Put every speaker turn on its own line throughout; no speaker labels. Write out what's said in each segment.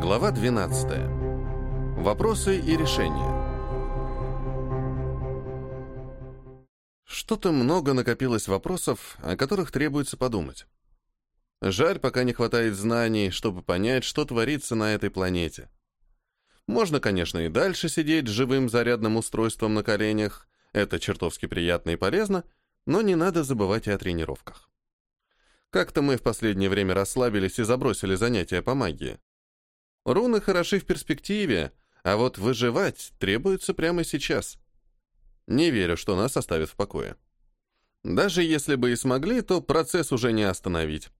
Глава 12. Вопросы и решения. Что-то много накопилось вопросов, о которых требуется подумать. Жаль, пока не хватает знаний, чтобы понять, что творится на этой планете. Можно, конечно, и дальше сидеть с живым зарядным устройством на коленях, это чертовски приятно и полезно, но не надо забывать и о тренировках. Как-то мы в последнее время расслабились и забросили занятия по магии. Руны хороши в перспективе, а вот выживать требуется прямо сейчас. Не верю, что нас оставят в покое. Даже если бы и смогли, то процесс уже не остановить.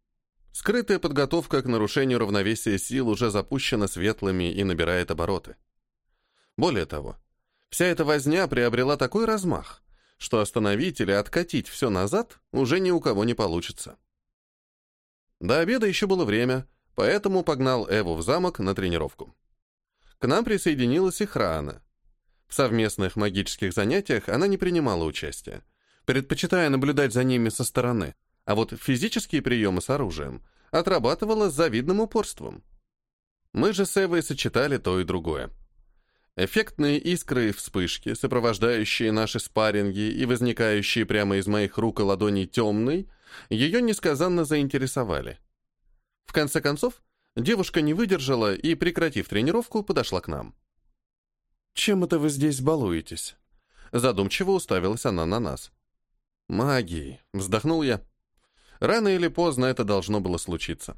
Скрытая подготовка к нарушению равновесия сил уже запущена светлыми и набирает обороты. Более того, вся эта возня приобрела такой размах, что остановить или откатить все назад уже ни у кого не получится. До обеда еще было время — поэтому погнал Эву в замок на тренировку. К нам присоединилась и Храна. В совместных магических занятиях она не принимала участия, предпочитая наблюдать за ними со стороны, а вот физические приемы с оружием отрабатывала с завидным упорством. Мы же с Эвой сочетали то и другое. Эффектные искры и вспышки, сопровождающие наши спарринги и возникающие прямо из моих рук и ладоней темной, ее несказанно заинтересовали – в конце концов, девушка не выдержала и, прекратив тренировку, подошла к нам. «Чем это вы здесь балуетесь?» Задумчиво уставилась она на нас. «Магией», — вздохнул я. «Рано или поздно это должно было случиться.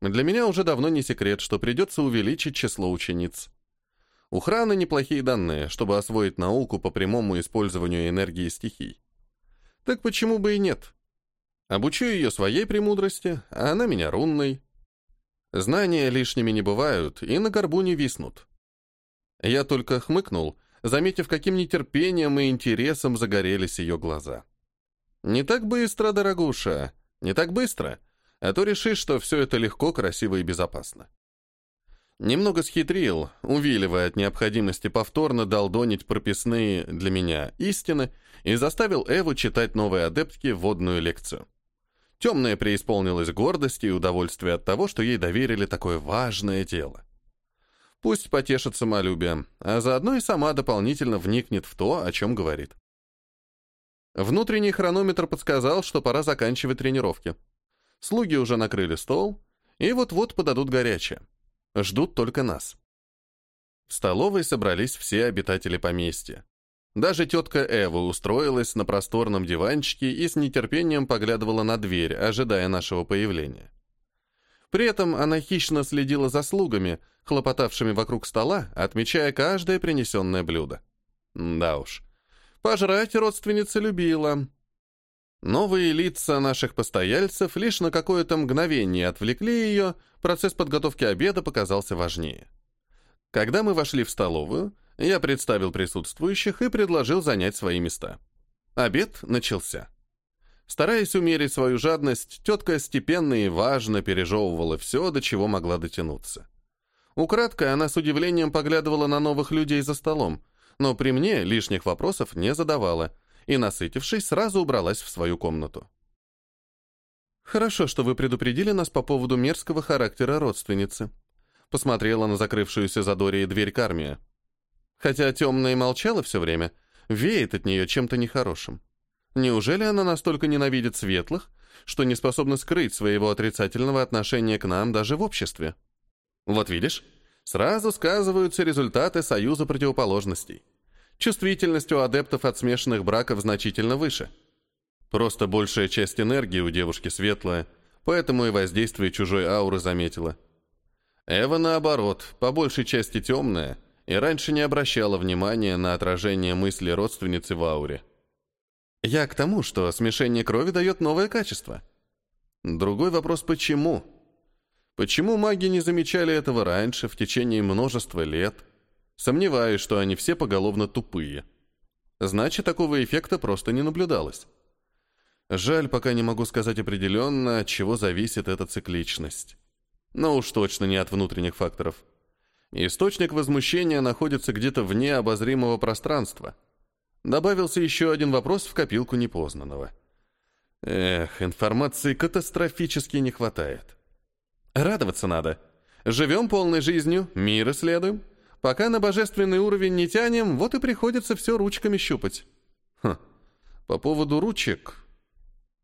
Для меня уже давно не секрет, что придется увеличить число учениц. У Храны неплохие данные, чтобы освоить науку по прямому использованию энергии стихий. Так почему бы и нет?» Обучу ее своей премудрости, а она меня рунной. Знания лишними не бывают и на горбу не виснут. Я только хмыкнул, заметив, каким нетерпением и интересом загорелись ее глаза. «Не так быстро, дорогуша, не так быстро, а то решишь, что все это легко, красиво и безопасно». Немного схитрил, увиливая от необходимости повторно долдонить прописные для меня истины и заставил Эву читать новой адептке вводную лекцию. Темная преисполнилась гордости и удовольствия от того, что ей доверили такое важное дело. Пусть потешит самолюбие, а заодно и сама дополнительно вникнет в то, о чем говорит. Внутренний хронометр подсказал, что пора заканчивать тренировки. Слуги уже накрыли стол, и вот-вот подадут горячее. Ждут только нас. В столовой собрались все обитатели поместья. Даже тетка Эва устроилась на просторном диванчике и с нетерпением поглядывала на дверь, ожидая нашего появления. При этом она хищно следила за слугами, хлопотавшими вокруг стола, отмечая каждое принесенное блюдо. Да уж, пожрать родственница любила. Новые лица наших постояльцев лишь на какое-то мгновение отвлекли ее, процесс подготовки обеда показался важнее. Когда мы вошли в столовую, я представил присутствующих и предложил занять свои места. Обед начался. Стараясь умерить свою жадность, тетка степенно и важно пережевывала все, до чего могла дотянуться. Украдкой она с удивлением поглядывала на новых людей за столом, но при мне лишних вопросов не задавала и, насытившись, сразу убралась в свою комнату. «Хорошо, что вы предупредили нас по поводу мерзкого характера родственницы», посмотрела на закрывшуюся за Дорией дверь Кармия. Хотя темная молчала все время, веет от нее чем-то нехорошим. Неужели она настолько ненавидит светлых, что не способна скрыть своего отрицательного отношения к нам даже в обществе? Вот видишь, сразу сказываются результаты союза противоположностей. Чувствительность у адептов от смешанных браков значительно выше. Просто большая часть энергии у девушки светлая, поэтому и воздействие чужой ауры заметила. Эва, наоборот, по большей части темная — и раньше не обращала внимания на отражение мысли родственницы в ауре. Я к тому, что смешение крови дает новое качество. Другой вопрос – почему? Почему маги не замечали этого раньше, в течение множества лет? Сомневаюсь, что они все поголовно тупые. Значит, такого эффекта просто не наблюдалось. Жаль, пока не могу сказать определенно, от чего зависит эта цикличность. Но уж точно не от внутренних факторов. Источник возмущения находится где-то вне обозримого пространства. Добавился еще один вопрос в копилку непознанного. Эх, информации катастрофически не хватает. Радоваться надо. Живем полной жизнью, мир исследуем. Пока на божественный уровень не тянем, вот и приходится все ручками щупать. Хм, по поводу ручек...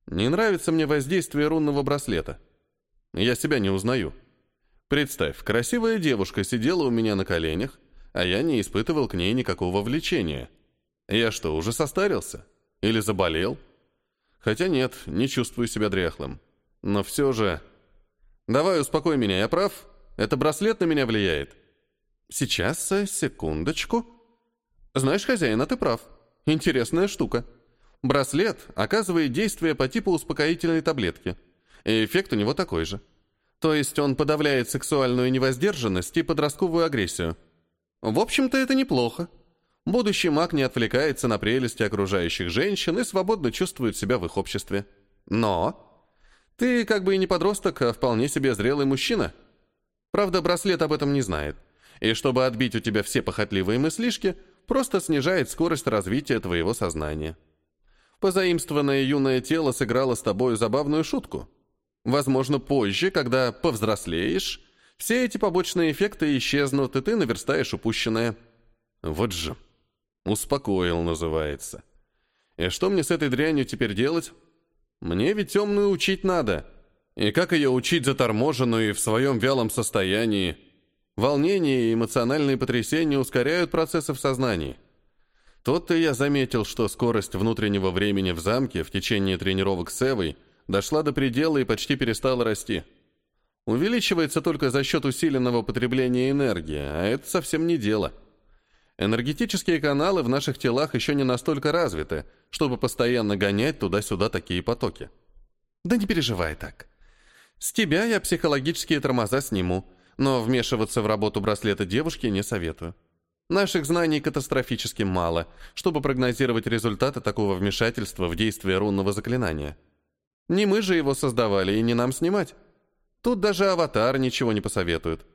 Не нравится мне воздействие рунного браслета. Я себя не узнаю. Представь, красивая девушка сидела у меня на коленях, а я не испытывал к ней никакого влечения. Я что, уже состарился? Или заболел? Хотя нет, не чувствую себя дряхлым. Но все же... Давай успокой меня, я прав? Это браслет на меня влияет? Сейчас, э, секундочку. Знаешь, хозяин, а ты прав. Интересная штука. Браслет оказывает действие по типу успокоительной таблетки. И эффект у него такой же. То есть он подавляет сексуальную невоздержанность и подростковую агрессию. В общем-то, это неплохо. Будущий маг не отвлекается на прелести окружающих женщин и свободно чувствует себя в их обществе. Но ты как бы и не подросток, а вполне себе зрелый мужчина. Правда, браслет об этом не знает. И чтобы отбить у тебя все похотливые мыслишки, просто снижает скорость развития твоего сознания. Позаимствованное юное тело сыграло с тобой забавную шутку. Возможно, позже, когда повзрослеешь, все эти побочные эффекты исчезнут, и ты наверстаешь упущенное. Вот же. Успокоил, называется. И что мне с этой дрянью теперь делать? Мне ведь темную учить надо. И как ее учить заторможенную и в своем вялом состоянии? Волнение и эмоциональные потрясения ускоряют процессы в сознании. Тот-то я заметил, что скорость внутреннего времени в замке в течение тренировок с Эвой дошла до предела и почти перестала расти. Увеличивается только за счет усиленного потребления энергии, а это совсем не дело. Энергетические каналы в наших телах еще не настолько развиты, чтобы постоянно гонять туда-сюда такие потоки. Да не переживай так. С тебя я психологические тормоза сниму, но вмешиваться в работу браслета девушки не советую. Наших знаний катастрофически мало, чтобы прогнозировать результаты такого вмешательства в действие рунного заклинания. Не мы же его создавали и не нам снимать. Тут даже аватар ничего не посоветует.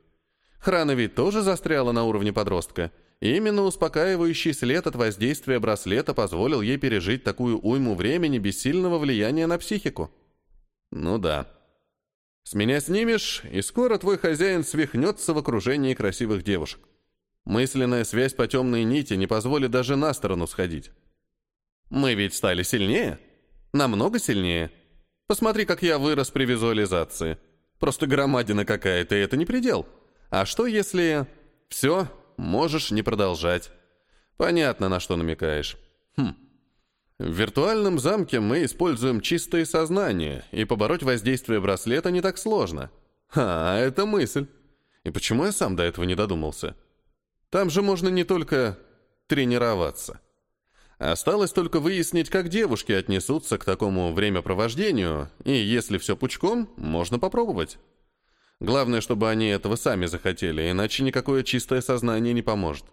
Храна ведь тоже застряла на уровне подростка, именно успокаивающий след от воздействия браслета позволил ей пережить такую уйму времени без сильного влияния на психику. Ну да. С меня снимешь, и скоро твой хозяин свихнется в окружении красивых девушек. Мысленная связь по темной нити не позволит даже на сторону сходить. Мы ведь стали сильнее. Намного сильнее. Посмотри, как я вырос при визуализации. Просто громадина какая-то, и это не предел. А что если... Все, можешь не продолжать. Понятно, на что намекаешь. Хм. В виртуальном замке мы используем чистое сознание, и побороть воздействие браслета не так сложно. А, это мысль. И почему я сам до этого не додумался? Там же можно не только тренироваться. Осталось только выяснить, как девушки отнесутся к такому времяпровождению, и если все пучком, можно попробовать. Главное, чтобы они этого сами захотели, иначе никакое чистое сознание не поможет.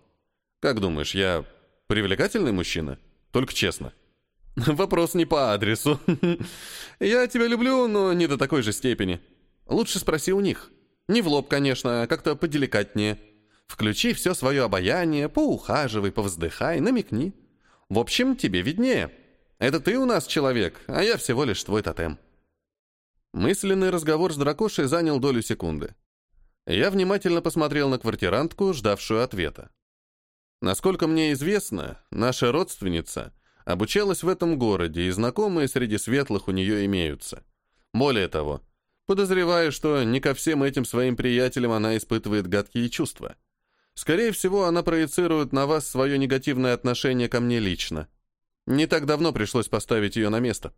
Как думаешь, я привлекательный мужчина? Только честно. Вопрос не по адресу. Я тебя люблю, но не до такой же степени. Лучше спроси у них. Не в лоб, конечно, а как-то поделикатнее. Включи все свое обаяние, поухаживай, повздыхай, намекни. В общем, тебе виднее. Это ты у нас человек, а я всего лишь твой тотем. Мысленный разговор с дракошей занял долю секунды. Я внимательно посмотрел на квартирантку, ждавшую ответа. Насколько мне известно, наша родственница обучалась в этом городе, и знакомые среди светлых у нее имеются. Более того, подозреваю, что не ко всем этим своим приятелям она испытывает гадкие чувства. Скорее всего, она проецирует на вас свое негативное отношение ко мне лично. Не так давно пришлось поставить ее на место.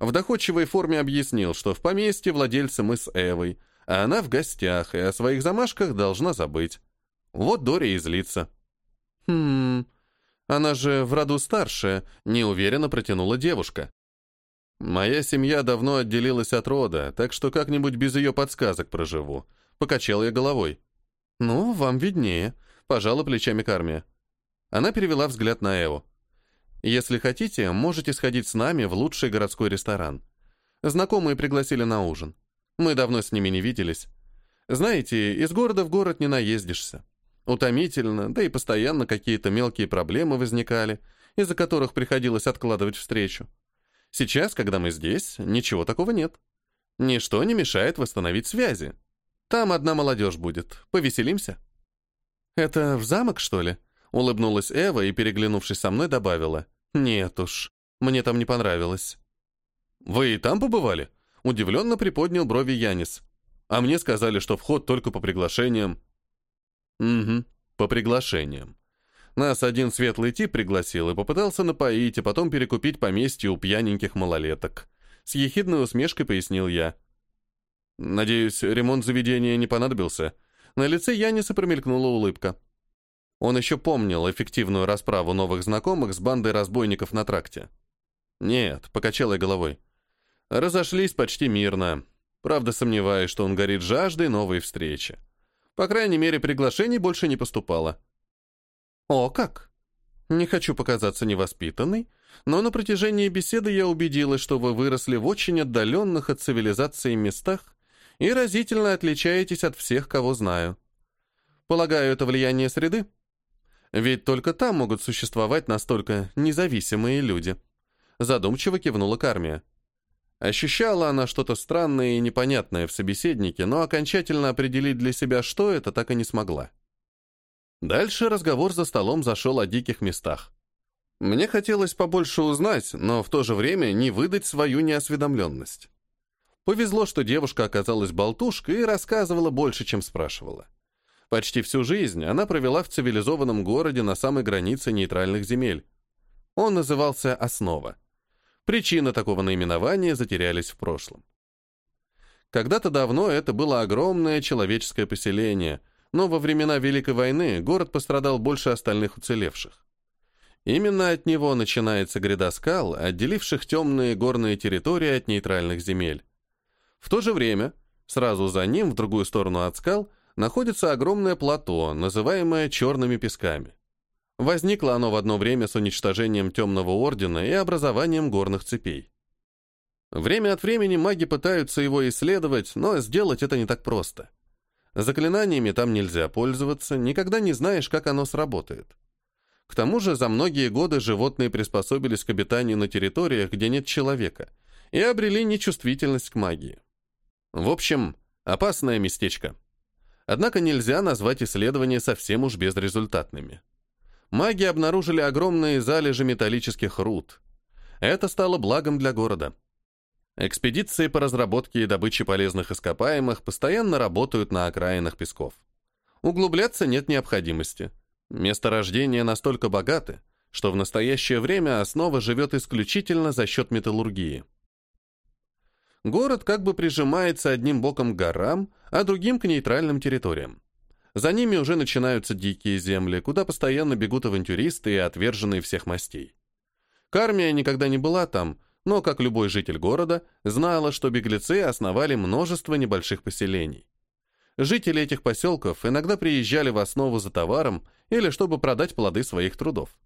В доходчивой форме объяснил, что в поместье владельцы мы с Эвой, а она в гостях и о своих замашках должна забыть. Вот Дори и злится. «Хм, она же в роду старшая», — неуверенно протянула девушка. «Моя семья давно отделилась от рода, так что как-нибудь без ее подсказок проживу», — покачал я головой. «Ну, вам виднее», — пожала плечами Кармия. Она перевела взгляд на Эву. «Если хотите, можете сходить с нами в лучший городской ресторан. Знакомые пригласили на ужин. Мы давно с ними не виделись. Знаете, из города в город не наездишься. Утомительно, да и постоянно какие-то мелкие проблемы возникали, из-за которых приходилось откладывать встречу. Сейчас, когда мы здесь, ничего такого нет. Ничто не мешает восстановить связи. Там одна молодежь будет. Повеселимся?» «Это в замок, что ли?» Улыбнулась Эва и, переглянувшись со мной, добавила. «Нет уж, мне там не понравилось». «Вы и там побывали?» Удивленно приподнял брови Янис. «А мне сказали, что вход только по приглашениям». «Угу, по приглашениям. Нас один светлый тип пригласил и попытался напоить, а потом перекупить поместье у пьяненьких малолеток. С ехидной усмешкой пояснил я. Надеюсь, ремонт заведения не понадобился. На лице Яниса промелькнула улыбка. Он еще помнил эффективную расправу новых знакомых с бандой разбойников на тракте. Нет, покачал я головой. Разошлись почти мирно. Правда, сомневаюсь, что он горит жаждой новой встречи. По крайней мере, приглашений больше не поступало. О, как? Не хочу показаться невоспитанной, но на протяжении беседы я убедилась, что вы выросли в очень отдаленных от цивилизации местах и разительно отличаетесь от всех, кого знаю. Полагаю, это влияние среды? Ведь только там могут существовать настолько независимые люди. Задумчиво кивнула Кармия. Ощущала она что-то странное и непонятное в собеседнике, но окончательно определить для себя, что это, так и не смогла. Дальше разговор за столом зашел о диких местах. Мне хотелось побольше узнать, но в то же время не выдать свою неосведомленность. Повезло, что девушка оказалась болтушкой и рассказывала больше, чем спрашивала. Почти всю жизнь она провела в цивилизованном городе на самой границе нейтральных земель. Он назывался «Основа». Причины такого наименования затерялись в прошлом. Когда-то давно это было огромное человеческое поселение, но во времена Великой войны город пострадал больше остальных уцелевших. Именно от него начинается гряда скал, отделивших темные горные территории от нейтральных земель. В то же время, сразу за ним, в другую сторону от скал, находится огромное плато, называемое Черными песками. Возникло оно в одно время с уничтожением Темного Ордена и образованием горных цепей. Время от времени маги пытаются его исследовать, но сделать это не так просто. Заклинаниями там нельзя пользоваться, никогда не знаешь, как оно сработает. К тому же за многие годы животные приспособились к обитанию на территориях, где нет человека, и обрели нечувствительность к магии. В общем, опасное местечко. Однако нельзя назвать исследования совсем уж безрезультатными. Маги обнаружили огромные залежи металлических руд. Это стало благом для города. Экспедиции по разработке и добыче полезных ископаемых постоянно работают на окраинах песков. Углубляться нет необходимости. Месторождения настолько богаты, что в настоящее время основа живет исключительно за счет металлургии. Город как бы прижимается одним боком к горам, а другим к нейтральным территориям. За ними уже начинаются дикие земли, куда постоянно бегут авантюристы и отверженные всех мастей. Кармия никогда не была там, но, как любой житель города, знала, что беглецы основали множество небольших поселений. Жители этих поселков иногда приезжали в основу за товаром или чтобы продать плоды своих трудов.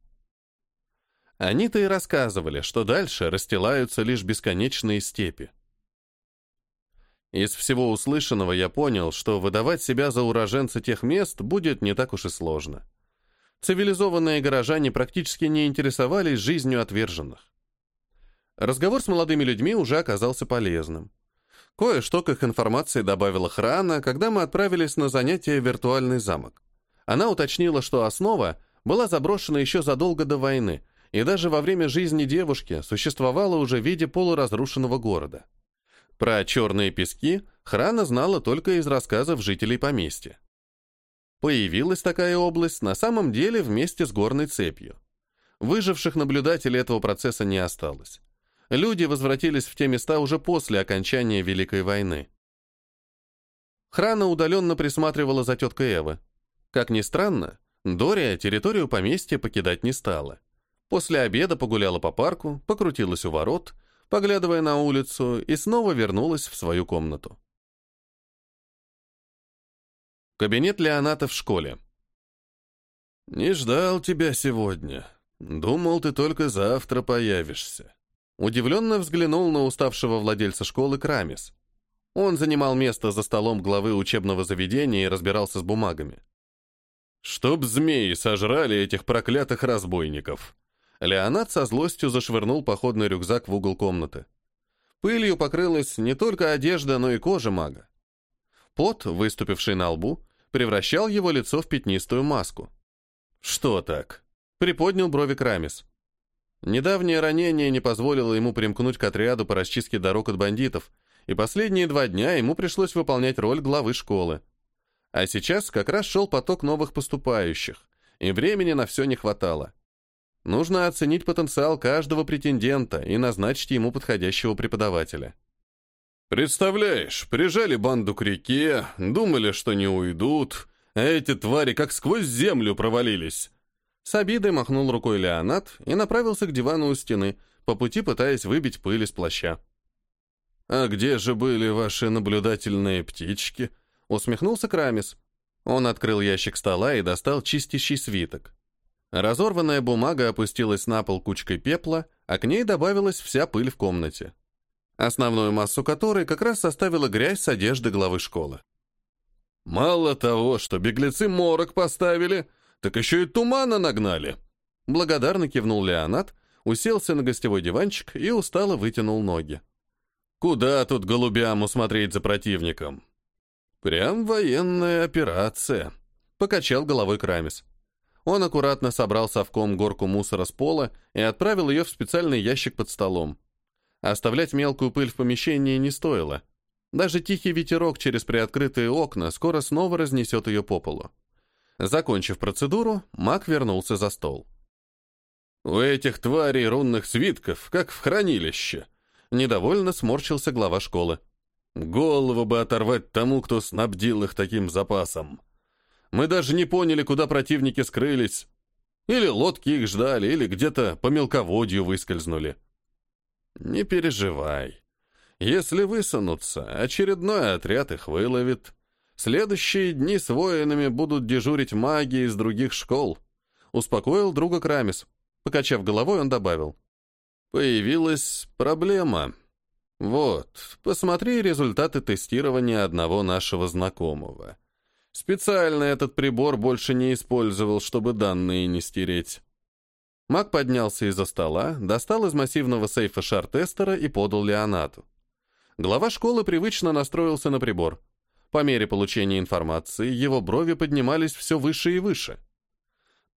Они-то и рассказывали, что дальше расстилаются лишь бесконечные степи. Из всего услышанного я понял, что выдавать себя за уроженца тех мест будет не так уж и сложно. Цивилизованные горожане практически не интересовались жизнью отверженных. Разговор с молодыми людьми уже оказался полезным. Кое-что к их информации добавила охрана, когда мы отправились на занятие в виртуальный замок. Она уточнила, что основа была заброшена еще задолго до войны, и даже во время жизни девушки существовала уже в виде полуразрушенного города. Про черные пески Храна знала только из рассказов жителей поместья. Появилась такая область на самом деле вместе с горной цепью. Выживших наблюдателей этого процесса не осталось. Люди возвратились в те места уже после окончания Великой войны. Храна удаленно присматривала за теткой Эвы. Как ни странно, Дория территорию поместья покидать не стала. После обеда погуляла по парку, покрутилась у ворот, поглядывая на улицу, и снова вернулась в свою комнату. Кабинет Леоната в школе. «Не ждал тебя сегодня. Думал, ты только завтра появишься». Удивленно взглянул на уставшего владельца школы Крамис. Он занимал место за столом главы учебного заведения и разбирался с бумагами. «Чтоб змеи сожрали этих проклятых разбойников!» Леонард со злостью зашвырнул походный рюкзак в угол комнаты. Пылью покрылась не только одежда, но и кожа мага. Пот, выступивший на лбу, превращал его лицо в пятнистую маску. «Что так?» — приподнял брови Крамис. Недавнее ранение не позволило ему примкнуть к отряду по расчистке дорог от бандитов, и последние два дня ему пришлось выполнять роль главы школы. А сейчас как раз шел поток новых поступающих, и времени на все не хватало. Нужно оценить потенциал каждого претендента и назначить ему подходящего преподавателя.
«Представляешь, прижали банду к реке, думали, что не уйдут, а эти твари как сквозь землю провалились».
С обидой махнул рукой Леонат и направился к дивану у стены, по пути пытаясь выбить пыль из плаща.
«А где же были ваши наблюдательные птички?»
Усмехнулся Крамис. Он открыл ящик стола и достал чистящий свиток. Разорванная бумага опустилась на пол кучкой пепла, а к ней добавилась вся пыль в комнате. Основную массу которой как раз составила грязь с одежды главы школы.
«Мало того, что беглецы морок поставили, так еще и тумана нагнали!»
Благодарно кивнул Леонат, уселся на гостевой диванчик и устало вытянул ноги.
«Куда тут голубям усмотреть за противником?»
«Прям военная операция», — покачал головой Крамис. Он аккуратно собрал совком горку мусора с пола и отправил ее в специальный ящик под столом. Оставлять мелкую пыль в помещении не стоило. Даже тихий ветерок через приоткрытые окна скоро снова разнесет ее по полу. Закончив процедуру, маг вернулся за стол.
«У этих тварей рунных свитков, как в хранилище», — недовольно сморщился глава школы. Голову бы оторвать тому, кто снабдил их таким запасом. Мы даже не поняли, куда противники скрылись. Или лодки их ждали, или где-то по мелководью выскользнули.
Не переживай. Если высунутся, очередной отряд их выловит. Следующие дни с воинами будут дежурить маги из других школ. Успокоил друга Крамис. Покачав головой, он добавил. Появилась проблема. Вот, посмотри результаты тестирования одного нашего знакомого. Специально этот прибор больше не использовал, чтобы данные не стереть. Мак поднялся из-за стола, достал из массивного сейфа шар тестера и подал Леонату. Глава школы привычно настроился на прибор. По мере получения информации его брови поднимались все выше и выше.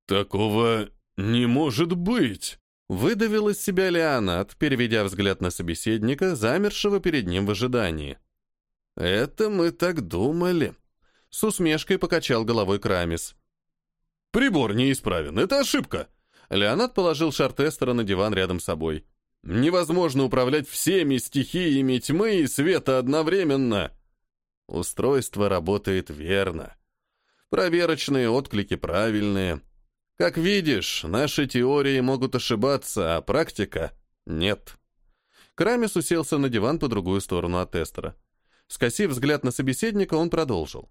«Такого не может быть!»
Выдавил из себя Леонат, переведя взгляд на собеседника, замершего перед ним в ожидании. «Это мы так думали», — с усмешкой покачал головой Крамис.
«Прибор неисправен, это ошибка!»
Леонат положил шар тестера на диван рядом с собой.
«Невозможно управлять всеми стихиями тьмы и света одновременно!»
Устройство работает верно. Проверочные отклики правильные — как видишь, наши теории могут ошибаться, а практика — нет. Крамис уселся на диван по другую сторону от тестера. Скосив взгляд на собеседника, он продолжил.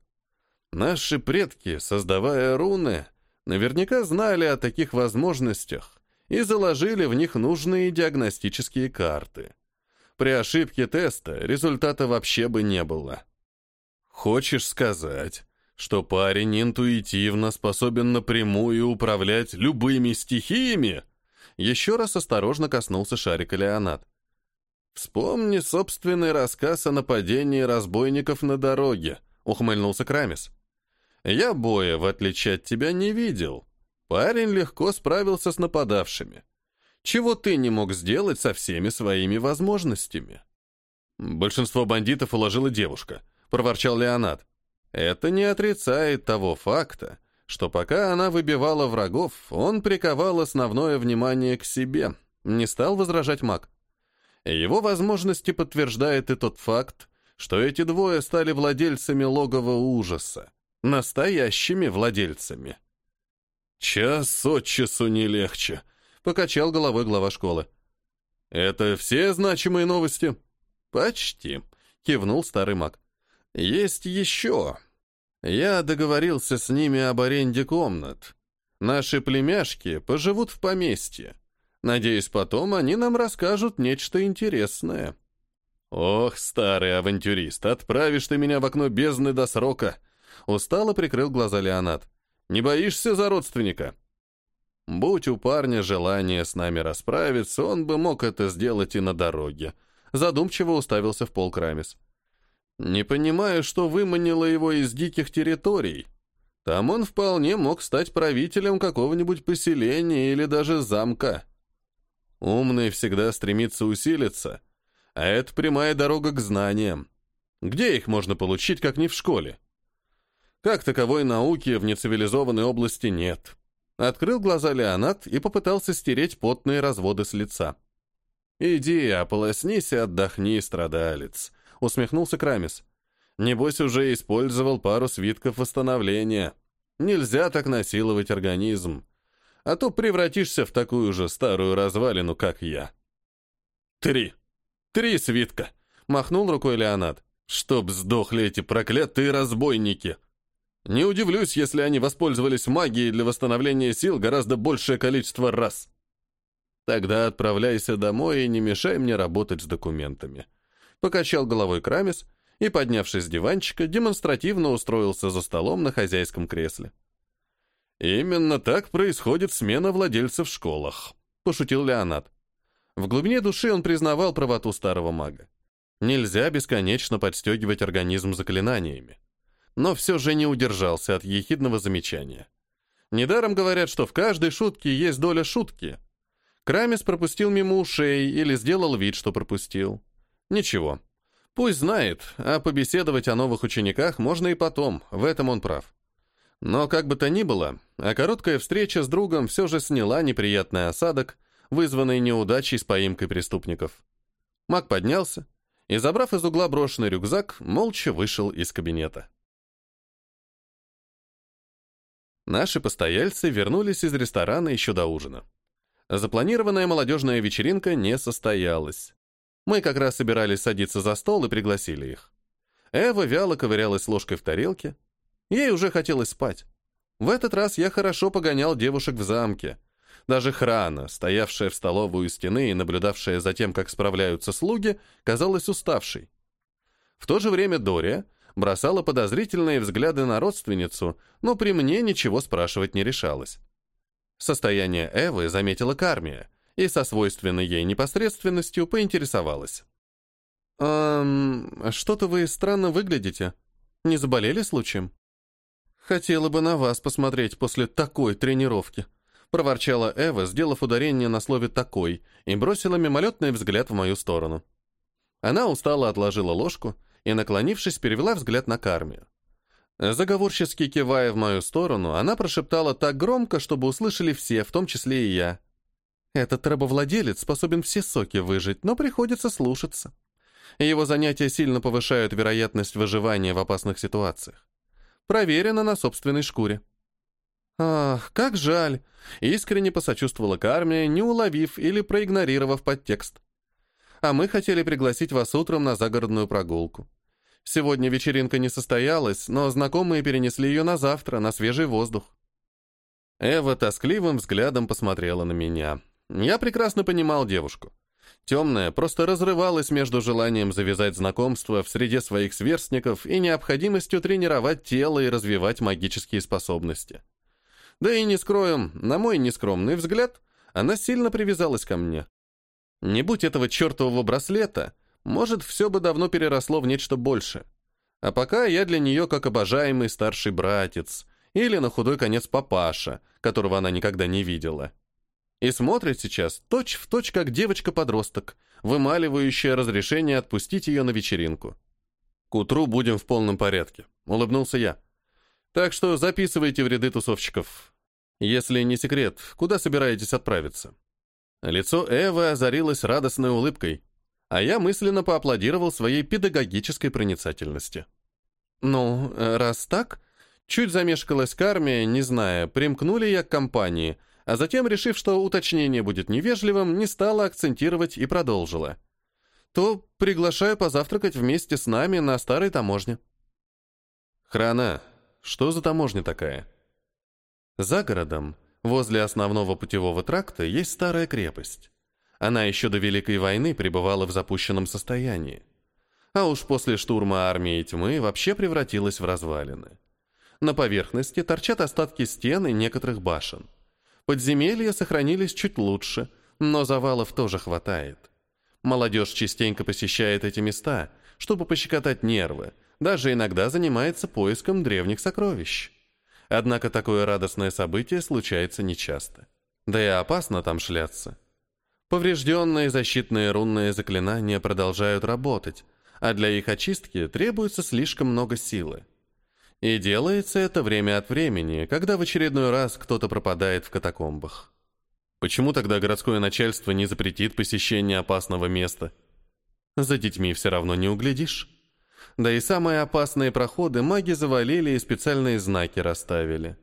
Наши предки, создавая руны, наверняка знали о таких возможностях и заложили в них нужные диагностические карты. При ошибке теста результата вообще бы не было. Хочешь сказать, что парень интуитивно способен напрямую управлять любыми стихиями? Еще раз осторожно коснулся шарика Леонат. «Вспомни собственный рассказ о нападении разбойников на дороге», — ухмыльнулся Крамис. «Я боя, в отличие от тебя, не видел. Парень легко справился с нападавшими. Чего ты не мог сделать со всеми своими возможностями?» «Большинство бандитов уложила девушка», — проворчал Леонат. Это не отрицает того факта, что пока она выбивала врагов, он приковал основное внимание к себе, не стал возражать маг. Его возможности подтверждает и тот факт, что эти двое стали владельцами логова ужаса, настоящими владельцами.
«Час от часу не легче», — покачал головой глава школы.
«Это все значимые новости?» «Почти», — кивнул старый маг. «Есть еще. Я договорился с ними об аренде комнат. Наши племяшки поживут в поместье. Надеюсь, потом они нам расскажут нечто интересное». «Ох, старый авантюрист, отправишь ты меня в окно бездны до срока!» Устало прикрыл глаза Леонат. «Не боишься за родственника?» Будь у парня желание с нами расправиться, он бы мог это сделать и на дороге. Задумчиво уставился в пол Крамис. Не понимаю, что выманило его из диких территорий. Там он вполне мог стать правителем какого-нибудь поселения или даже замка. Умный всегда стремится усилиться, а это прямая дорога к знаниям. Где их можно получить, как не в школе? Как таковой науки в нецивилизованной области нет. Открыл глаза Леонат и попытался стереть потные разводы с лица. «Иди, ополоснись и отдохни, страдалец», — усмехнулся Крамис. «Небось, уже использовал пару свитков восстановления. Нельзя так насиловать организм, а то превратишься в такую же старую развалину, как я». «Три! Три свитка!» — махнул рукой Леонат. «Чтоб сдохли эти проклятые разбойники!» Не удивлюсь, если они воспользовались магией для восстановления сил гораздо большее количество раз. Тогда отправляйся домой и не мешай мне работать с документами. Покачал головой Крамис и, поднявшись с диванчика, демонстративно устроился за столом на хозяйском кресле. «Именно так происходит смена владельцев в школах», — пошутил Леонат. В глубине души он признавал правоту старого мага. Нельзя бесконечно подстегивать организм заклинаниями но все же не удержался от ехидного замечания. Недаром говорят, что в каждой шутке есть доля шутки. Крамис пропустил мимо ушей или сделал вид, что пропустил. Ничего. Пусть знает, а побеседовать о новых учениках можно и потом, в этом он прав. Но как бы то ни было, а короткая встреча с другом все же сняла неприятный осадок, вызванный неудачей с поимкой преступников. Маг поднялся и, забрав из угла брошенный рюкзак, молча вышел из кабинета. Наши постояльцы вернулись из ресторана еще до ужина. Запланированная молодежная вечеринка не состоялась. Мы как раз собирались садиться за стол и пригласили их. Эва вяло ковырялась ложкой в тарелке. Ей уже хотелось спать. В этот раз я хорошо погонял девушек в замке. Даже Храна, стоявшая в столовую стены и наблюдавшая за тем, как справляются слуги, казалась уставшей. В то же время Дория, бросала подозрительные взгляды на родственницу, но при мне ничего спрашивать не решалась. Состояние Эвы заметила Кармия и со свойственной ей непосредственностью поинтересовалась. «Эм, что-то вы странно выглядите. Не заболели случаем?» «Хотела бы на вас посмотреть после такой тренировки», проворчала Эва, сделав ударение на слове «такой», и бросила мимолетный взгляд в мою сторону. Она устало отложила ложку и, наклонившись, перевела взгляд на Кармию. Заговорчески кивая в мою сторону, она прошептала так громко, чтобы услышали все, в том числе и я. «Этот рабовладелец способен все соки выжить, но приходится слушаться. Его занятия сильно повышают вероятность выживания в опасных ситуациях. Проверено на собственной шкуре». «Ах, как жаль!» — искренне посочувствовала Кармия, не уловив или проигнорировав подтекст. «А мы хотели пригласить вас утром на загородную прогулку. Сегодня вечеринка не состоялась, но знакомые перенесли ее на завтра, на свежий воздух. Эва тоскливым взглядом посмотрела на меня. Я прекрасно понимал девушку. Темная просто разрывалась между желанием завязать знакомство в среде своих сверстников и необходимостью тренировать тело и развивать магические способности. Да и не скроем, на мой нескромный взгляд, она сильно привязалась ко мне. Не будь этого чертового браслета, может, все бы давно переросло в нечто большее. А пока я для нее как обожаемый старший братец или на худой конец папаша, которого она никогда не видела. И смотрит сейчас точь в точь как девочка-подросток, вымаливающая разрешение отпустить ее на вечеринку. «К утру будем в полном порядке», — улыбнулся я. «Так что записывайте в ряды тусовщиков. Если не секрет, куда собираетесь отправиться?» Лицо Эвы озарилось радостной улыбкой а я мысленно поаплодировал своей педагогической проницательности. Ну, э, раз так, чуть замешкалась кармия, не зная, примкнули я к компании, а затем, решив, что уточнение будет невежливым, не стала акцентировать и продолжила. То приглашаю позавтракать вместе с нами на старой таможне. Храна, что за таможня такая? За городом, возле основного путевого тракта, есть старая крепость. Она еще до Великой войны пребывала в запущенном состоянии. А уж после штурма армии тьмы вообще превратилась в развалины. На поверхности торчат остатки стен и некоторых башен. Подземелья сохранились чуть лучше, но завалов тоже хватает. Молодежь частенько посещает эти места, чтобы пощекотать нервы, даже иногда занимается поиском древних сокровищ. Однако такое радостное событие случается нечасто. Да и опасно там шляться. Поврежденные защитные рунные заклинания продолжают работать, а для их очистки требуется слишком много силы. И делается это время от времени, когда в очередной раз кто-то пропадает в катакомбах. Почему тогда городское начальство не запретит посещение опасного места? За детьми все равно не углядишь. Да и самые опасные проходы маги завалили и специальные знаки расставили.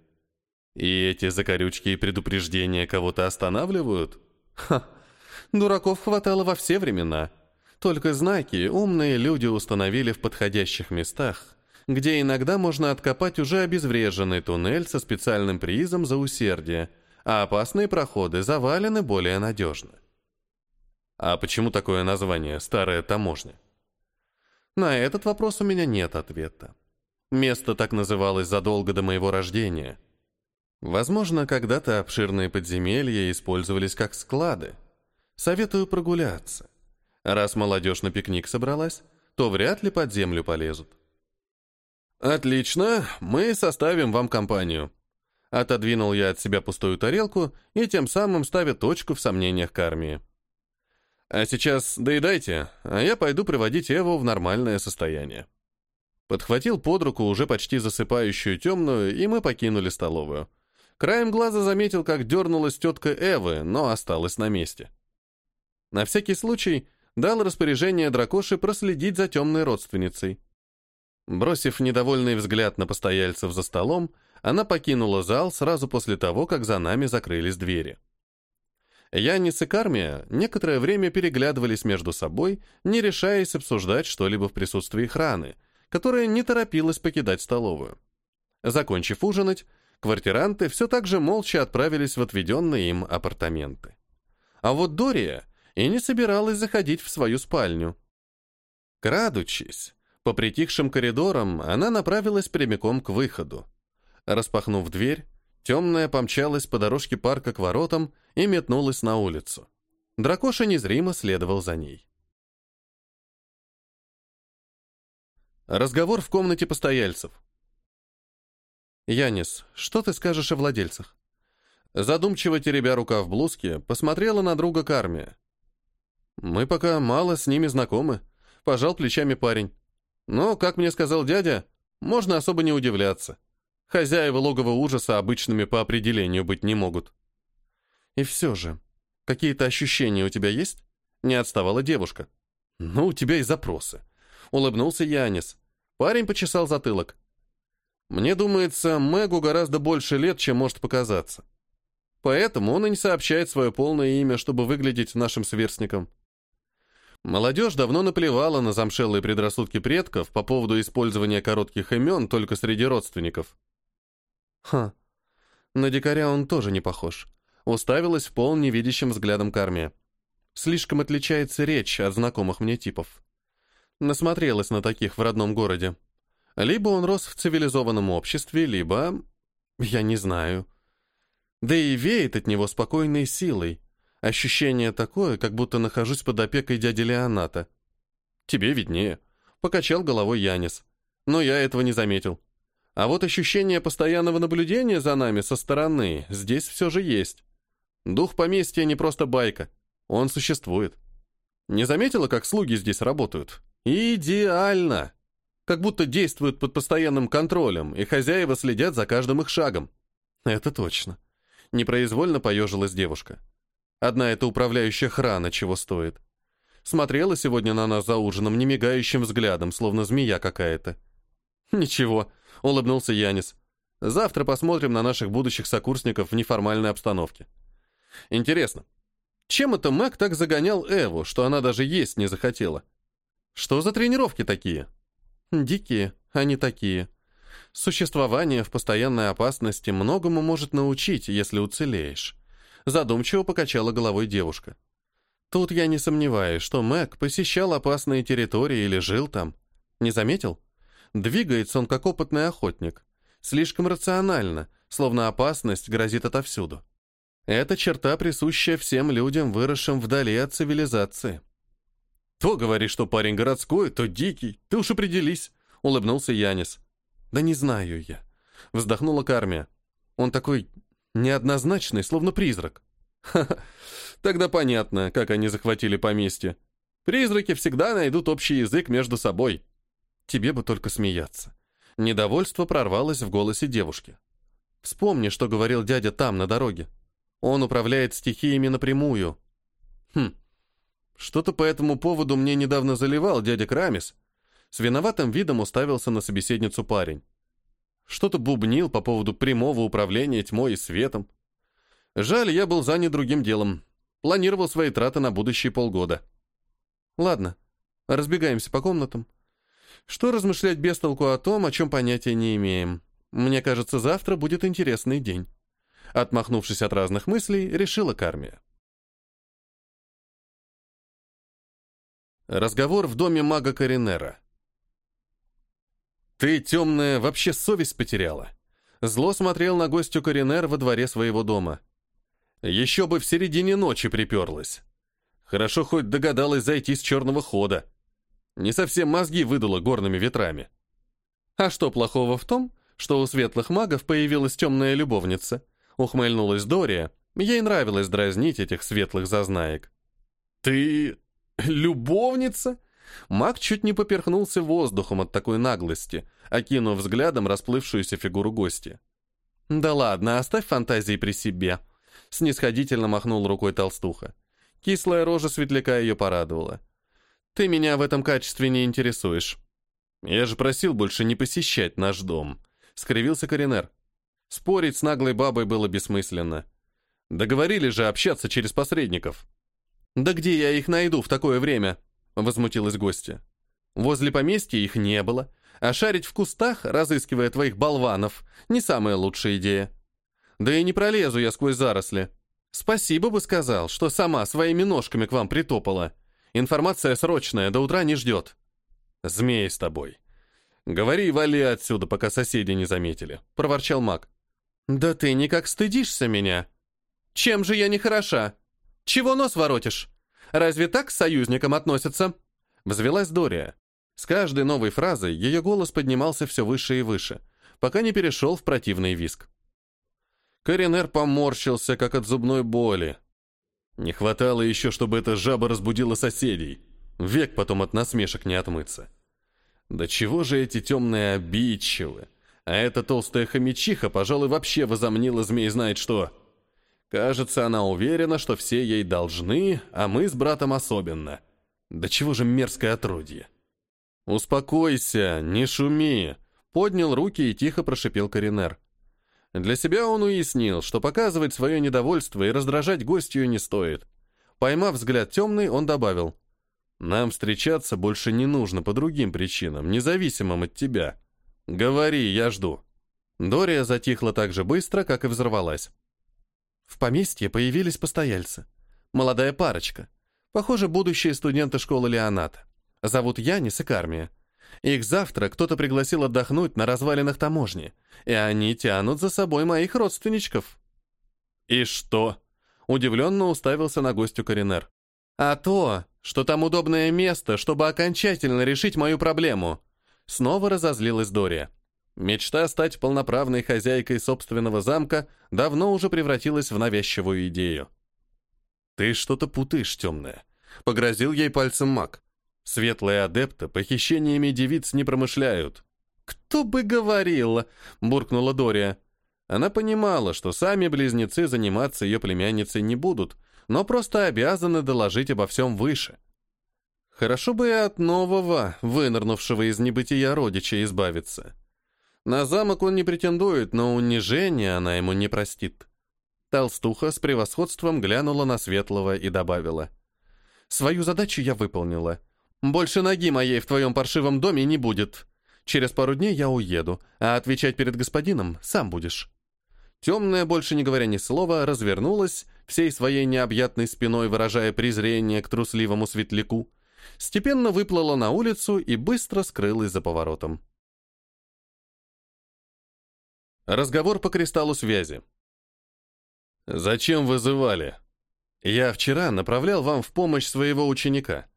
И эти закорючки и предупреждения кого-то останавливают? Ха! Дураков хватало во все времена. Только знаки умные люди установили в подходящих местах, где иногда можно откопать уже обезвреженный туннель со специальным призом за усердие, а опасные проходы завалены более надежно. А почему такое название «Старая таможня»? На этот вопрос у меня нет ответа. Место так называлось задолго до моего рождения. Возможно, когда-то обширные подземелья использовались как склады. Советую прогуляться. Раз молодежь на пикник собралась, то вряд ли под землю полезут. «Отлично, мы составим вам компанию». Отодвинул я от себя пустую тарелку и тем самым ставя точку в сомнениях к армии. «А сейчас доедайте, а я пойду приводить Эву в нормальное состояние». Подхватил под руку уже почти засыпающую темную, и мы покинули столовую. Краем глаза заметил, как дернулась тетка Эвы, но осталась на месте. На всякий случай дал распоряжение дракоши проследить за темной родственницей. Бросив недовольный взгляд на постояльцев за столом, она покинула зал сразу после того, как за нами закрылись двери. Янис и Кармия некоторое время переглядывались между собой, не решаясь обсуждать что-либо в присутствии храны, которая не торопилась покидать столовую. Закончив ужинать, квартиранты все так же молча отправились в отведенные им апартаменты. А вот Дория и не собиралась заходить в свою спальню. Крадучись, по притихшим коридорам она направилась прямиком к выходу. Распахнув дверь, темная помчалась по дорожке парка к воротам и метнулась на улицу. Дракоша незримо следовал за ней. Разговор в комнате постояльцев. «Янис, что ты скажешь о владельцах?» Задумчиво теребя рука в блузке, посмотрела на друга Кармия. «Мы пока мало с ними знакомы», — пожал плечами парень. Но, как мне сказал дядя, можно особо не удивляться. Хозяева логова ужаса обычными по определению быть не могут. И все же, какие-то ощущения у тебя есть? Не отставала девушка. Ну, у тебя и запросы. Улыбнулся Янис. Парень почесал затылок. Мне думается, Мэгу гораздо больше лет, чем может показаться. Поэтому он и не сообщает свое полное имя, чтобы выглядеть нашим сверстником. Молодежь давно наплевала на замшелые предрассудки предков по поводу использования коротких имен только среди родственников. Ха, на дикаря он тоже не похож. Уставилась в пол невидящим взглядом Кармия. Слишком отличается речь от знакомых мне типов. Насмотрелась на таких в родном городе. Либо он рос в цивилизованном обществе, либо... Я не знаю. Да и веет от него спокойной силой, Ощущение такое, как будто нахожусь под опекой дяди Леоната. Тебе виднее. Покачал головой Янис. Но я этого не заметил. А вот ощущение постоянного наблюдения за нами со стороны здесь все же есть. Дух поместья не просто байка. Он существует. Не заметила, как слуги здесь работают? Идеально! Как будто действуют под постоянным контролем, и хозяева следят за каждым их шагом. Это точно. Непроизвольно поежилась девушка. Одна эта управляющая храна чего стоит. Смотрела сегодня на нас за ужином немигающим взглядом, словно змея какая-то. «Ничего», — улыбнулся Янис. «Завтра посмотрим на наших будущих сокурсников в неформальной обстановке». «Интересно, чем это Мэг так загонял Эву, что она даже есть не захотела? Что за тренировки такие?» «Дикие, они такие. Существование в постоянной опасности многому может научить, если уцелеешь задумчиво покачала головой девушка. Тут я не сомневаюсь, что Мэг посещал опасные территории или жил там. Не заметил? Двигается он как опытный охотник. Слишком рационально, словно опасность грозит отовсюду. Это черта, присущая всем людям, выросшим вдали от цивилизации. То говори, что парень городской, то дикий. Ты уж определись», — улыбнулся Янис. «Да не знаю я», — вздохнула Кармия. «Он такой неоднозначный, словно призрак». «Ха-ха, тогда понятно, как они захватили поместье. Призраки всегда найдут общий язык между собой. Тебе бы только смеяться». Недовольство прорвалось в голосе девушки. «Вспомни, что говорил дядя там, на дороге. Он управляет стихиями напрямую». «Хм, что-то по этому поводу мне недавно заливал дядя Крамис». С виноватым видом уставился на собеседницу парень. Что-то бубнил по поводу прямого управления тьмой и светом. Жаль, я был занят другим делом. Планировал свои траты на будущие полгода. Ладно, разбегаемся по комнатам. Что размышлять без толку о том, о чем понятия не имеем? Мне кажется, завтра будет интересный день. Отмахнувшись от разных мыслей, решила Кармия. Разговор в доме мага Коринера. «Ты, темная, вообще совесть потеряла?» Зло смотрел на гостю Коринер во дворе своего дома. «Еще бы в середине ночи приперлась. Хорошо хоть догадалась зайти с черного хода. Не совсем мозги выдуло горными ветрами. А что плохого в том, что у светлых магов появилась темная любовница? Ухмыльнулась Дория. Ей нравилось дразнить этих светлых зазнаек. «Ты... любовница?» Маг чуть не поперхнулся воздухом от такой наглости, окинув взглядом расплывшуюся фигуру гостя. «Да ладно, оставь фантазии при себе», — снисходительно махнул рукой толстуха. Кислая рожа светляка ее порадовала. Ты меня в этом качестве не интересуешь. Я же просил больше не посещать наш дом, скривился Коринер. Спорить с наглой бабой было бессмысленно. Договорились же общаться через посредников. Да где я их найду в такое время? Возмутилась гостья. Возле поместья их не было, а шарить в кустах, разыскивая твоих болванов, не самая лучшая идея. Да и не пролезу я сквозь заросли. Спасибо бы сказал, что сама своими ножками к вам притопала. Информация срочная, до утра не ждет. Змей с тобой. Говори и вали отсюда, пока соседи не заметили, проворчал маг. Да ты никак стыдишься меня. Чем же я не хороша? Чего нос воротишь? Разве так к союзникам относятся? Взвелась Дория. С каждой новой фразой ее голос поднимался все выше и выше, пока не перешел в противный виск. Коренер поморщился, как от зубной боли, не хватало еще, чтобы эта жаба разбудила соседей. Век потом от насмешек не отмыться. Да чего же эти темные обидчивы? А эта толстая хомячиха, пожалуй, вообще возомнила змей знает что. Кажется, она уверена, что все ей должны, а мы с братом особенно. Да чего же мерзкое отродье? «Успокойся, не шуми», — поднял руки и тихо прошипел Коринер. Для себя он уяснил, что показывать свое недовольство и раздражать гостью не стоит. Поймав взгляд темный, он добавил, «Нам встречаться больше не нужно по другим причинам, независимым от тебя. Говори, я жду». Дория затихла так же быстро, как и взорвалась. В поместье появились постояльцы. Молодая парочка. Похоже, будущие студенты школы Леоната. Зовут Янис и Кармия. Их завтра кто-то пригласил отдохнуть на развалинах таможни, и они тянут за собой моих родственничков». «И что?» — удивленно уставился на гостю Коринер. «А то, что там удобное место, чтобы окончательно решить мою проблему». Снова разозлилась Дория. Мечта стать полноправной хозяйкой собственного замка давно уже превратилась в навязчивую идею. «Ты что-то путаешь, темная», — погрозил ей пальцем маг. Светлые адепты похищениями девиц не промышляют. «Кто бы говорил!» — буркнула Дория. Она понимала, что сами близнецы заниматься ее племянницей не будут, но просто обязаны доложить обо всем выше. Хорошо бы и от нового, вынырнувшего из небытия родича, избавиться. На замок он не претендует, но унижение она ему не простит. Толстуха с превосходством глянула на Светлого и добавила. «Свою задачу я выполнила. Больше ноги моей в твоем паршивом доме не будет. Через пару дней я уеду, а отвечать перед господином сам будешь». Темная, больше не говоря ни слова, развернулась, всей своей необъятной спиной выражая презрение к трусливому светляку, степенно выплыла на улицу и быстро скрылась за поворотом. Разговор по кристаллу связи. «Зачем вызывали?» «Я вчера направлял вам в помощь своего ученика.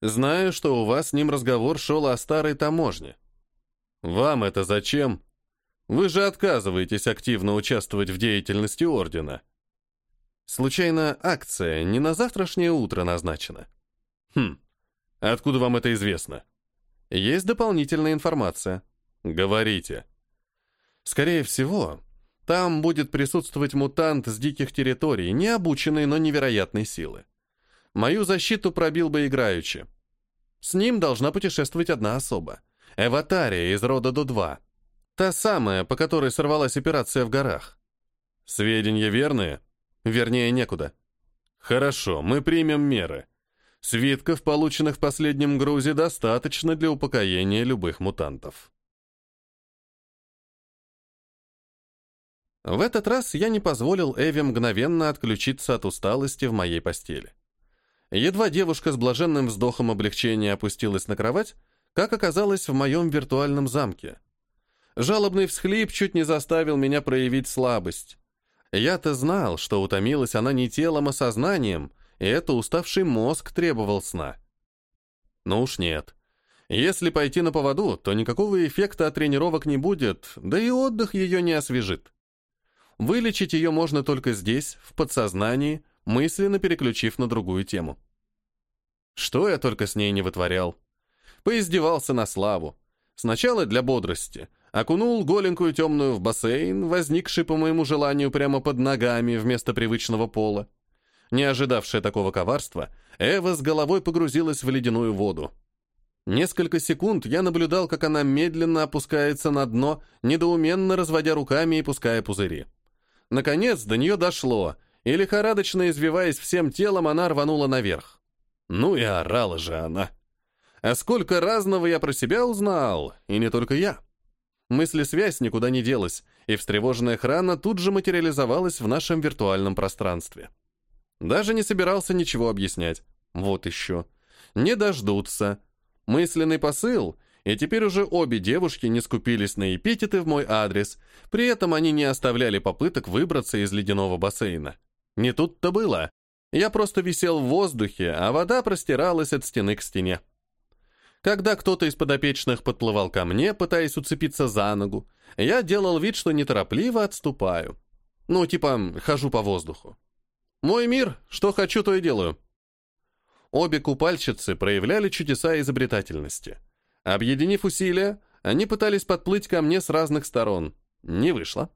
Знаю, что у вас с ним разговор шел о старой таможне. Вам это зачем? Вы же отказываетесь активно участвовать в деятельности Ордена. Случайно акция не на завтрашнее утро назначена? Хм, откуда вам это известно? Есть дополнительная информация. Говорите. Скорее всего, там будет присутствовать мутант с диких территорий, необученный, но невероятной силы. Мою защиту пробил бы играючи. С ним должна путешествовать одна особа. Эватария из рода Ду-2. Та самая, по которой сорвалась операция в горах. Сведения верные? Вернее, некуда. Хорошо, мы примем меры. Свитков, полученных в последнем грузе, достаточно для упокоения любых мутантов. В этот раз я не позволил Эве мгновенно отключиться от усталости в моей постели. Едва девушка с блаженным вздохом облегчения опустилась на кровать, как оказалось в моем виртуальном замке. Жалобный всхлип чуть не заставил меня проявить слабость. Я-то знал, что утомилась она не телом, а сознанием, и это уставший мозг требовал сна. Но уж нет. Если пойти на поводу, то никакого эффекта от тренировок не будет, да и отдых ее не освежит. Вылечить ее можно только здесь, в подсознании, мысленно переключив на другую тему. Что я только с ней не вытворял. Поиздевался на славу. Сначала для бодрости. Окунул голенькую темную в бассейн, возникший по моему желанию прямо под ногами вместо привычного пола. Не ожидавшая такого коварства, Эва с головой погрузилась в ледяную воду. Несколько секунд я наблюдал, как она медленно опускается на дно, недоуменно разводя руками и пуская пузыри. Наконец, до нее дошло — и лихорадочно извиваясь всем телом, она рванула наверх. Ну и орала же она. А сколько разного я про себя узнал, и не только я. Мысли-связь никуда не делась, и встревоженная охрана тут же материализовалась в нашем виртуальном пространстве. Даже не собирался ничего объяснять. Вот еще. Не дождутся. Мысленный посыл, и теперь уже обе девушки не скупились на эпитеты в мой адрес, при этом они не оставляли попыток выбраться из ледяного бассейна. Не тут-то было. Я просто висел в воздухе, а вода простиралась от стены к стене. Когда кто-то из подопечных подплывал ко мне, пытаясь уцепиться за ногу, я делал вид, что неторопливо отступаю. Ну, типа, хожу по воздуху. Мой мир, что хочу, то и делаю. Обе купальщицы проявляли чудеса изобретательности. Объединив усилия, они пытались подплыть ко мне с разных сторон. Не вышло.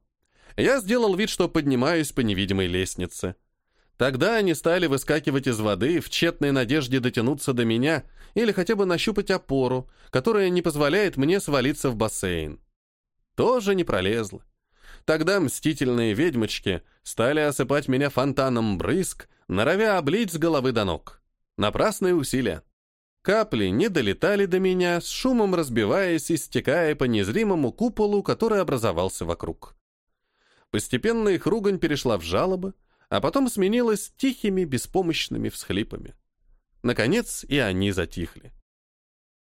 Я сделал вид, что поднимаюсь по невидимой лестнице. Тогда они стали выскакивать из воды в тщетной надежде дотянуться до меня или хотя бы нащупать опору, которая не позволяет мне свалиться в бассейн. Тоже не пролезло. Тогда мстительные ведьмочки стали осыпать меня фонтаном брызг, норовя облить с головы до ног. Напрасные усилия. Капли не долетали до меня, с шумом разбиваясь и стекая по незримому куполу, который образовался вокруг. Постепенно их ругань перешла в жалобы, а потом сменилась тихими, беспомощными всхлипами. Наконец и они затихли.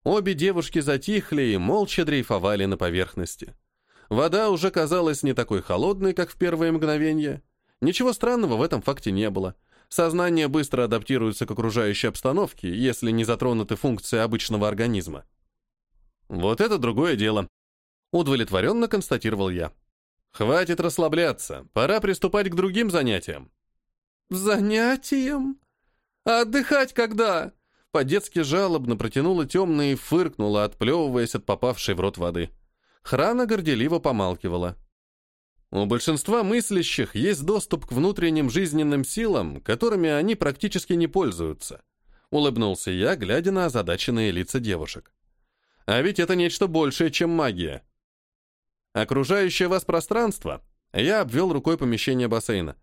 Обе девушки затихли и молча дрейфовали на поверхности. Вода уже казалась не такой холодной, как в первые мгновения. Ничего странного в этом факте не было. Сознание быстро адаптируется к окружающей обстановке, если не затронуты функции обычного организма. Вот это другое дело. Удовлетворенно констатировал я. Хватит расслабляться, пора приступать к другим занятиям. Занятиям? А отдыхать когда? По-детски жалобно протянула темная и фыркнула, отплевываясь от попавшей в рот воды. Храна горделиво помалкивала. У большинства мыслящих есть доступ к внутренним жизненным силам, которыми они практически не пользуются. Улыбнулся я, глядя на озадаченные лица девушек. А ведь это нечто большее, чем магия. Окружающее вас пространство, я обвел рукой помещение бассейна,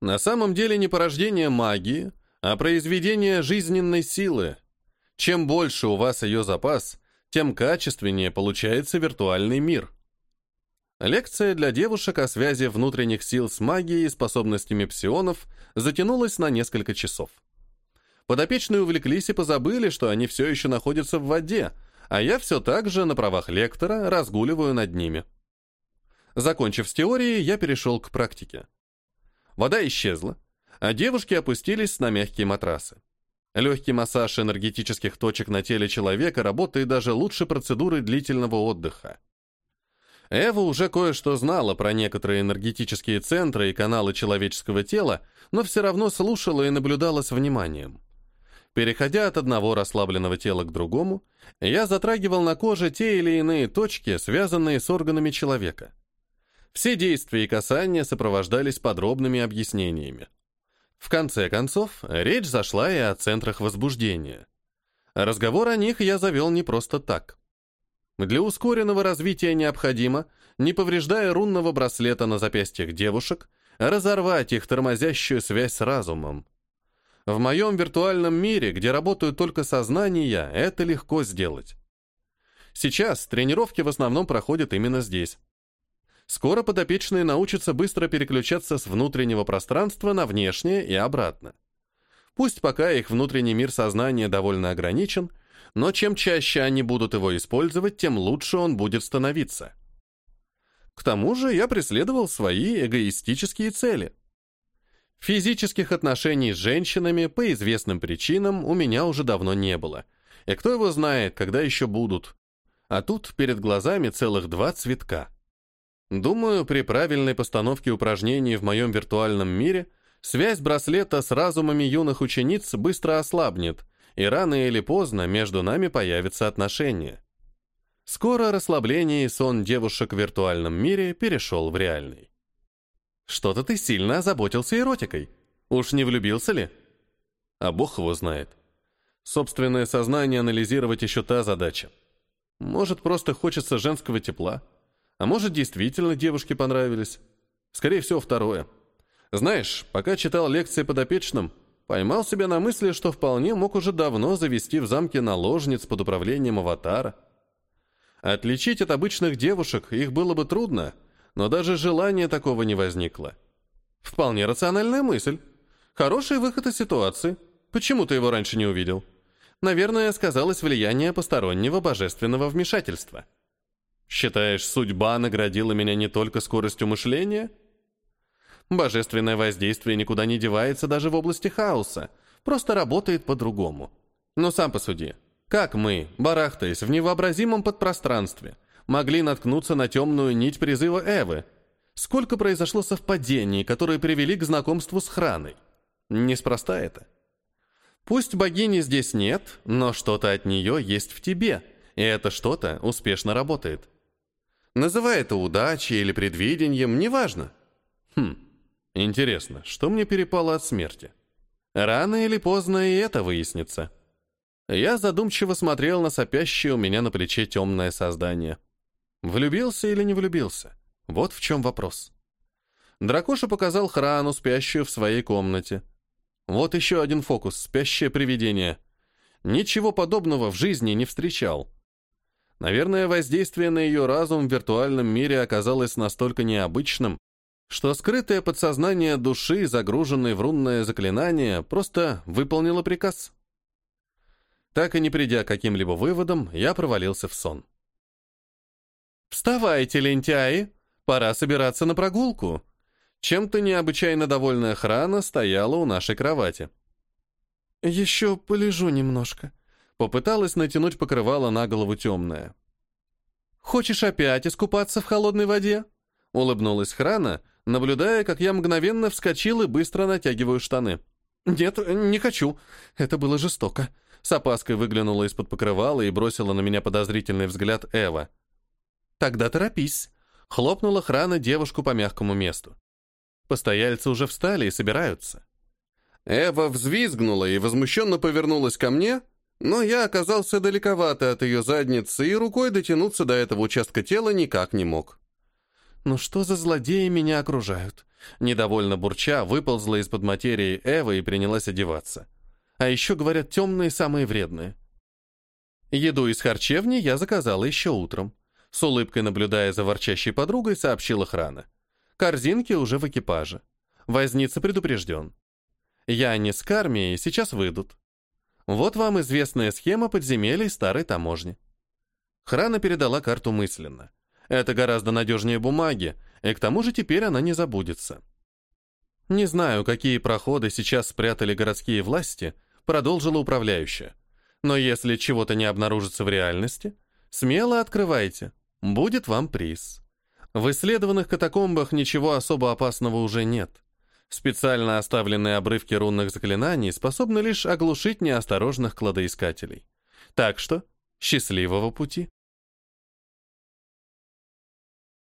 на самом деле не порождение магии, а произведение жизненной силы. Чем больше у вас ее запас, тем качественнее получается виртуальный мир. Лекция для девушек о связи внутренних сил с магией и способностями псионов затянулась на несколько часов. Подопечные увлеклись и позабыли, что они все еще находятся в воде, а я все так же на правах лектора разгуливаю над ними. Закончив с теорией, я перешел к практике. Вода исчезла, а девушки опустились на мягкие матрасы. Легкий массаж энергетических точек на теле человека работает даже лучше процедуры длительного отдыха. Эва уже кое-что знала про некоторые энергетические центры и каналы человеческого тела, но все равно слушала и наблюдала с вниманием. Переходя от одного расслабленного тела к другому, я затрагивал на коже те или иные точки, связанные с органами человека. Все действия и касания сопровождались подробными объяснениями. В конце концов, речь зашла и о центрах возбуждения. Разговор о них я завел не просто так. Для ускоренного развития необходимо, не повреждая рунного браслета на запястьях девушек, разорвать их тормозящую связь с разумом. В моем виртуальном мире, где работают только сознания, это легко сделать. Сейчас тренировки в основном проходят именно здесь. Скоро подопечные научатся быстро переключаться с внутреннего пространства на внешнее и обратно. Пусть пока их внутренний мир сознания довольно ограничен, но чем чаще они будут его использовать, тем лучше он будет становиться. К тому же я преследовал свои эгоистические цели. Физических отношений с женщинами по известным причинам у меня уже давно не было. И кто его знает, когда еще будут. А тут перед глазами целых два цветка – Думаю, при правильной постановке упражнений в моем виртуальном мире связь браслета с разумами юных учениц быстро ослабнет, и рано или поздно между нами появятся отношения. Скоро расслабление и сон девушек в виртуальном мире перешел в реальный. Что-то ты сильно озаботился эротикой. Уж не влюбился ли? А бог его знает. Собственное сознание анализировать еще та задача. Может, просто хочется женского тепла. А может, действительно девушке понравились? Скорее всего, второе. Знаешь, пока читал лекции подопечным, поймал себя на мысли, что вполне мог уже давно завести в замке наложниц под управлением аватара. Отличить от обычных девушек их было бы трудно, но даже желания такого не возникло. Вполне рациональная мысль. Хороший выход из ситуации. Почему ты его раньше не увидел? Наверное, сказалось влияние постороннего божественного вмешательства. Считаешь, судьба наградила меня не только скоростью мышления? Божественное воздействие никуда не девается даже в области хаоса, просто работает по-другому. Но сам посуди. Как мы, барахтаясь в невообразимом подпространстве, могли наткнуться на темную нить призыва Эвы? Сколько произошло совпадений, которые привели к знакомству с Храной? Неспроста это. Пусть богини здесь нет, но что-то от нее есть в тебе, и это что-то успешно работает. Называй это удачей или предвидением, неважно. Хм, интересно, что мне перепало от смерти? Рано или поздно и это выяснится. Я задумчиво смотрел на сопящее у меня на плече темное создание. Влюбился или не влюбился? Вот в чем вопрос. Дракоша показал Храну, спящую в своей комнате. Вот еще один фокус, спящее привидение. Ничего подобного в жизни не встречал. Наверное, воздействие на ее разум в виртуальном мире оказалось настолько необычным, что скрытое подсознание души, загруженное в рунное заклинание, просто выполнило приказ. Так и не придя к каким-либо выводам, я провалился в сон. «Вставайте, лентяи! Пора собираться на прогулку!» Чем-то необычайно довольная охрана стояла у нашей кровати. «Еще полежу немножко», Попыталась натянуть покрывало на голову темное. «Хочешь опять искупаться в холодной воде?» Улыбнулась Храна, наблюдая, как я мгновенно вскочил и быстро натягиваю штаны. «Нет, не хочу. Это было жестоко». С опаской выглянула из-под покрывала и бросила на меня подозрительный взгляд Эва. «Тогда торопись», — хлопнула Храна девушку по мягкому месту. Постояльцы уже встали и собираются. Эва взвизгнула и возмущенно повернулась ко мне, но я оказался далековато от ее задницы и рукой дотянуться до этого участка тела никак не мог. «Ну что за злодеи меня окружают?» Недовольно бурча выползла из-под материи Эва и принялась одеваться. А еще, говорят, темные самые вредные. Еду из харчевни я заказала еще утром. С улыбкой наблюдая за ворчащей подругой, сообщила охрана. Корзинки уже в экипаже. Возница предупрежден. Я не с кармией, сейчас выйдут. Вот вам известная схема подземелий старой таможни. Храна передала карту мысленно. Это гораздо надежнее бумаги, и к тому же теперь она не забудется. Не знаю, какие проходы сейчас спрятали городские власти, продолжила управляющая. Но если чего-то не обнаружится в реальности, смело открывайте. Будет вам приз. В исследованных катакомбах ничего особо опасного уже нет. Специально оставленные обрывки рунных заклинаний способны лишь оглушить неосторожных кладоискателей. Так что счастливого пути.